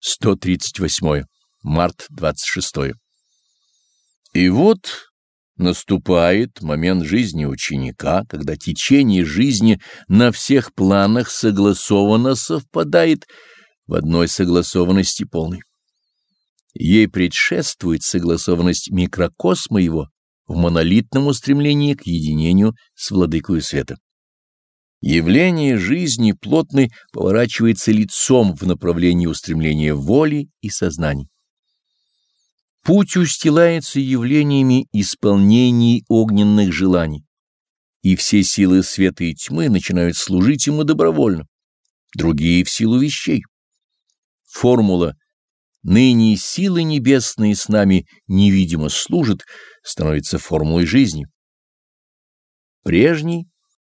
138. Март 26. И вот наступает момент жизни ученика, когда течение жизни на всех планах согласованно совпадает в одной согласованности полной. Ей предшествует согласованность микрокосма его в монолитном устремлении к единению с владыкою света. Явление жизни плотной поворачивается лицом в направлении устремления воли и сознания. Путь устилается явлениями исполнений огненных желаний, и все силы света и тьмы начинают служить ему добровольно, другие — в силу вещей. Формула «ныне силы небесные с нами невидимо служат» становится формулой жизни. Прежний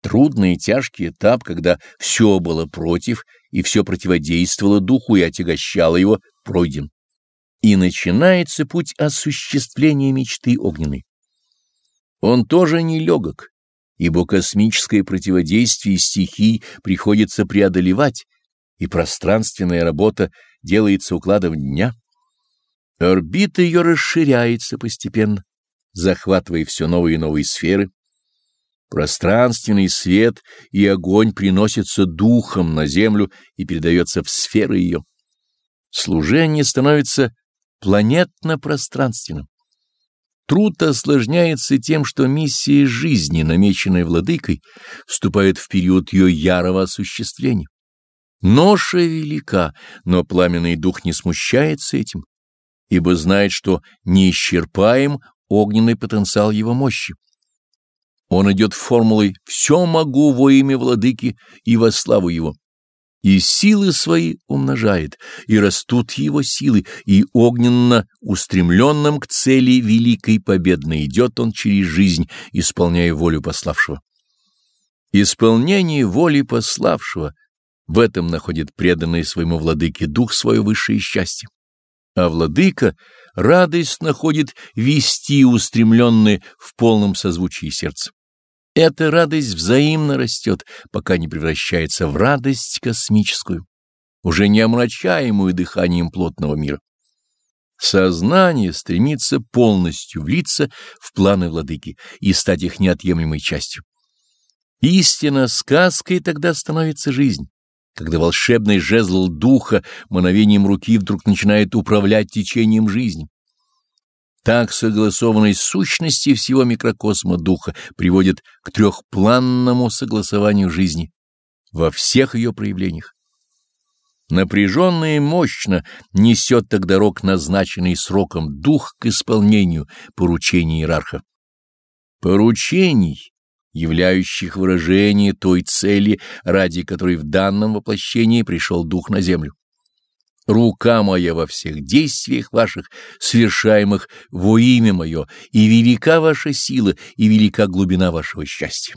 Трудный и тяжкий этап, когда все было против и все противодействовало духу и отягощало его, пройден. И начинается путь осуществления мечты огненной. Он тоже нелегок, ибо космическое противодействие стихий приходится преодолевать, и пространственная работа делается укладом дня. Орбита ее расширяется постепенно, захватывая все новые и новые сферы, Пространственный свет и огонь приносятся духом на землю и передается в сферы ее. Служение становится планетно-пространственным. Труд осложняется тем, что миссия жизни, намеченная владыкой, вступает в период ее ярого осуществления. Ноша велика, но пламенный дух не смущается этим, ибо знает, что неисчерпаем огненный потенциал его мощи. Он идет формулой «все могу во имя владыки и во славу его». И силы свои умножает, и растут его силы, и огненно устремленным к цели великой победной идет он через жизнь, исполняя волю пославшего. Исполнение воли пославшего в этом находит преданный своему владыке дух свое высшее счастье. А владыка радость находит вести устремленные в полном созвучии сердца. Эта радость взаимно растет, пока не превращается в радость космическую, уже не омрачаемую дыханием плотного мира. Сознание стремится полностью влиться в планы владыки и стать их неотъемлемой частью. Истинно сказкой тогда становится жизнь, когда волшебный жезл духа мановением руки вдруг начинает управлять течением жизни. Так согласованность сущности всего микрокосма духа приводит к трехпланному согласованию жизни во всех ее проявлениях. Напряженно и мощно несет тогда рок, назначенный сроком, дух к исполнению поручений иерарха. Поручений, являющих выражение той цели, ради которой в данном воплощении пришел дух на землю. Рука моя во всех действиях ваших, совершаемых во имя мое, и велика ваша сила, и велика глубина вашего счастья.